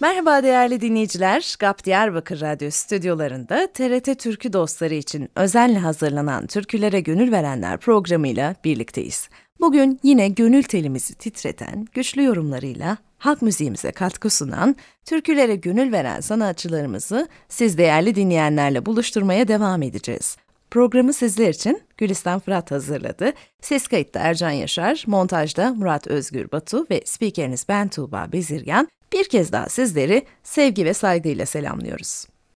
Merhaba değerli dinleyiciler. GAP Diyarbakır Radyo stüdyolarında TRT Türkü dostları için özenle hazırlanan Türkülere Gönül Verenler programıyla birlikteyiz. Bugün yine gönül telimizi titreten, güçlü yorumlarıyla halk müziğimize katkı sunan, türkülere gönül veren sanatçılarımızı siz değerli dinleyenlerle buluşturmaya devam edeceğiz. Programı sizler için Gülistan Fırat hazırladı. Ses kayıtta Ercan Yaşar, montajda Murat Özgür Batu ve spikeriniz ben Tuğba Bezirgan. Bir kez daha sizleri sevgi ve saygıyla selamlıyoruz.